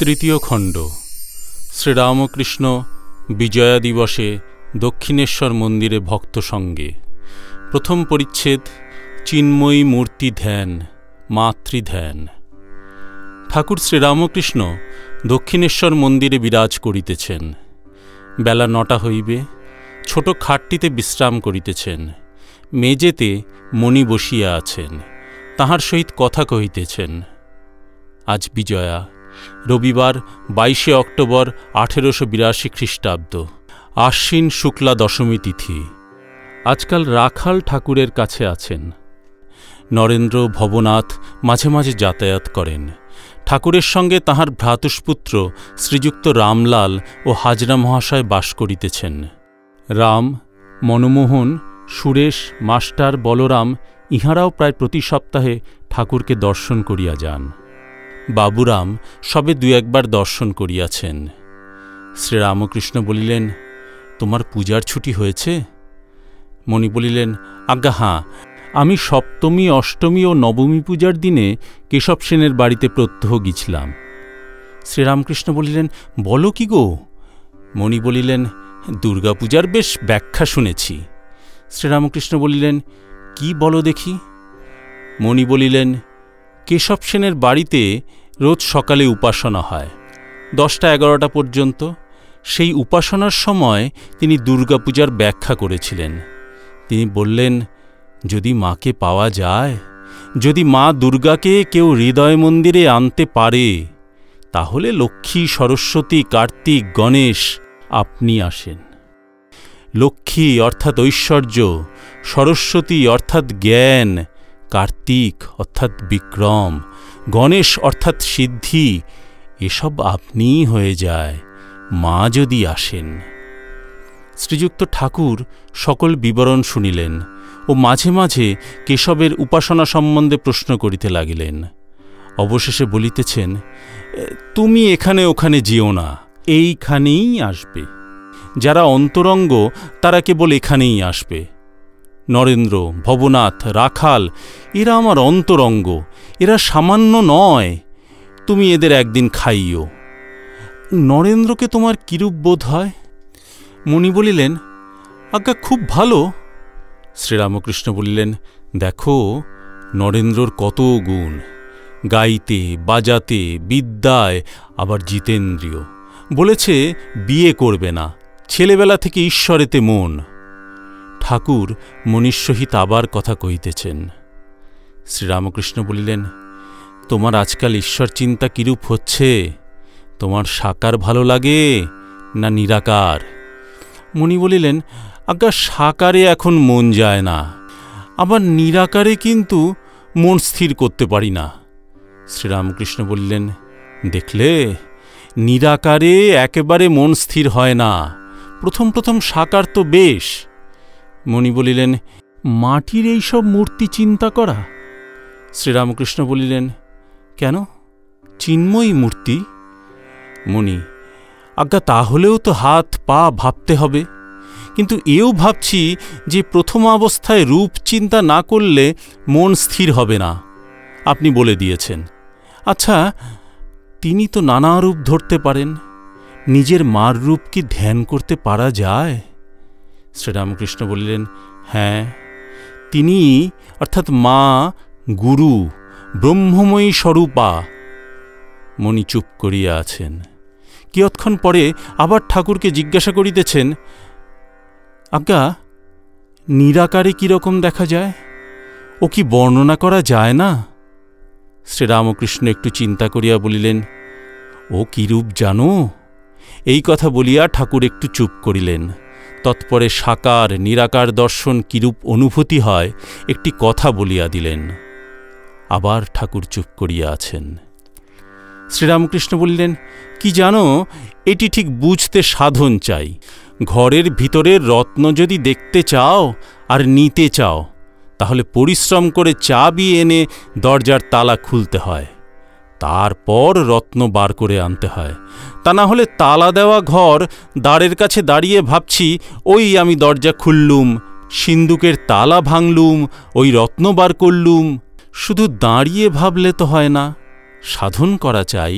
তৃতীয় খণ্ড। শ্রীরামকৃষ্ণ বিজয়া দিবসে দক্ষিণেশ্বর মন্দিরে ভক্ত সঙ্গে। প্রথম পরিচ্ছেদ, চিন্ময়ী মূর্তি ধ্যান মাতৃধ্যান ঠাকুর শ্রীরামকৃষ্ণ দক্ষিণেশ্বর মন্দিরে বিরাজ করিতেছেন। বেলা নটা হইবে, ছোট খাটটিতে বিশ্রাম করিতেছেন। মেজেতে মণি বসিয়া আছেন, তাহার সহিত কথা কহিতেছেন, আজ বিজয়া রবিবার, বাইশে অক্টোবর, আঠেরোশো বিরাশি খ্রিস্টাব্দ। আশ্বিন শুক্লা দশমী তিথি। আজকাল রাখাল ঠাকুরের কাছে আছেন। নরেন্দ্র ভবনাথ মাঝে মাঝে যাতায়াত করেন। ঠাকুরের সঙ্গে তাহার ভ্রাতুষ্পুত্র শ্রীযুক্ত রামলাল ও হাজরা মহাশয় বাস করিতেছেন। রাম, মনমোহন, সুরেশ, মাস্টার, বলরাম ইহারাও প্রায় প্রতি সপ্তাহে ঠাকুরকে দর্শন করিয়া যান। বাবুরাম সবে দু একবার দর্শন করিয়াছেন। শ্রীরামকৃষ্ণ বলিলেন, তোমার পূজার ছুটি হয়েছে? মণি বলিলেন, আজ্ঞা, হাঁ। আমি সপ্তমী, অষ্টমী ও নবমী পূজার দিনে কেশব সেনের বাড়িতে প্রত্যহ গিছিলাম শ্রীরামকৃষ্ণ বলিলেন, বলো কি গো? মণি বলিলেন দুর্গাপূজার বেশ ব্যাখ্যা শুনেছি। শ্রীরামকৃষ্ণ বলিলেন, কি বলো দেখি? মণি বলিলেন কেশব সেনের বাড়িতে রোজ সকালে উপাসনা হয়। দশটা এগারোটা পর্যন্ত সেই উপাসনার সময় তিনি দুর্গাপূজার ব্যাখ্যা করেছিলেন। তিনি বললেন, যদি মাকে পাওয়া যায়, যদি মা দুর্গাকে কেউ হৃদয় মন্দিরে আনতে পারে, তাহলে লক্ষ্মী, সরস্বতী, কার্তিক, গণেশ আপনি আসেন। লক্ষ্মী অর্থাৎ ঐশ্বর্য, সরস্বতী অর্থাৎ জ্ঞান কার্তিক অর্থাৎ বিক্রম, গণেশ অর্থাৎ সিদ্ধি, এসব আপনিই হয়ে যায়, মা যদি আসেন। শ্রীযুক্ত ঠাকুর সকল বিবরণ শুনিলেন ও মাঝে মাঝে কেশবের উপাসনা সম্বন্ধে প্রশ্ন করিতে লাগিলেন। অবশেষে বলিতেছেন তুমি এখানে ওখানে যেও না, এইখানেই আসবে। যারা অন্তরঙ্গ, তারা কেবল এখানেই আসবে। নরেন্দ্র, ভবনাথ, রাখাল, এরা আমার অন্তরঙ্গ, এরা সামান্য নয়। তুমি এদের একদিন খাইও নরেন্দ্রকে তোমার কিরূপ বোধ হয়? মণি বলিলেন, আজ্ঞা খুব ভালো। শ্রীরামকৃষ্ণ বলিলেন, দেখো, নরেন্দ্রর কত গুণ। গাইতে, বাজাতে, বিদ্যায়, আবার জিতেন্দ্রীয়। বলেছে, বিয়ে করবে না। ছেলেবেলা থেকে ঈশ্বরেতে মন। ঠাকুর মনীর সহিত আবার কথা কহিতেছেন। শ্রীরামকৃষ্ণ বলিলেন, তোমার আজকাল ঈশ্বর চিন্তা কিরূপ হচ্ছে? তোমার সাকার ভালো লাগে না নিরাকার? মণি বলিলেন, আজ্ঞা, সাকারে এখন মন যায় না। আবার নিরাকারে কিন্তু মন স্থির করতে পারি না। শ্রীরামকৃষ্ণ বললেন, দেখলে, নিরাকারে একেবারে মন স্থির হয় না। প্রথম প্রথম সাকার তো বেশ। মণি বলিলেন, মাটির এই সব মূর্তি চিন্তা করা? শ্রীরামকৃষ্ণ বলিলেন, কেন? চিন্ময়ী মূর্তি? মণি, আজ্ঞা, তাহলেও তো হাত, পা ভাবতে হবে। কিন্তু এও ভাবছি যে প্রথম অবস্থায় রূপ চিন্তা না করলে মন স্থির হবে না। আপনি বলে দিয়েছেন। আচ্ছা তিনি তো নানা রূপ ধরতে পারেন। নিজের মার রূপ কি ধ্যান করতে পারা যায়? শ্রীরামকৃষ্ণ বললেন হ্যাঁ তিনি অর্থাৎ মা, গুরু, ব্রহ্মময়ী স্বরূপা। মণি চুপ করিয়া আছেন। কিয়ৎক্ষণ পরে আবার ঠাকুরকে জিজ্ঞাসা করিতেছেন, আজ্ঞা, নিরাকারে কীরকম দেখা যায়? ও কি বর্ণনা করা যায় না? শ্রীরামকৃষ্ণ একটু চিন্তা করিয়া বলিলেন, ও কিরূপ জানো? এই কথা বলিয়া ঠাকুর একটু চুপ করিলেন। তৎপরে সাকার নিরাকার দর্শন কিরূপ অনুভূতি হয়, একটি কথা বলিয়া দিলেন। আবার ঠাকুর চুপ করিয়া আছেন। শ্রীরামকৃষ্ণ বললেন, কি জানো, এটি ঠিক বুঝতে সাধন চাই। ঘরের ভিতরের রত্ন যদি দেখতে চাও আর নিতে চাও, তাহলে পরিশ্রম করে চাবি এনে দরজার তালা খুলতে হয়। তারপর রত্ন বার করে আনতে হয়। তা না হলে তালা দেওয়া ঘর দাঁড়ের কাছে দাঁড়িয়ে ভাবছি, ওই আমি দরজা খুললুম, সিন্দুকের তালা ভাঙলুম, ওই রত্ন বার করলুম। শুধু দাঁড়িয়ে ভাবলে তো হয় না, সাধন করা চাই।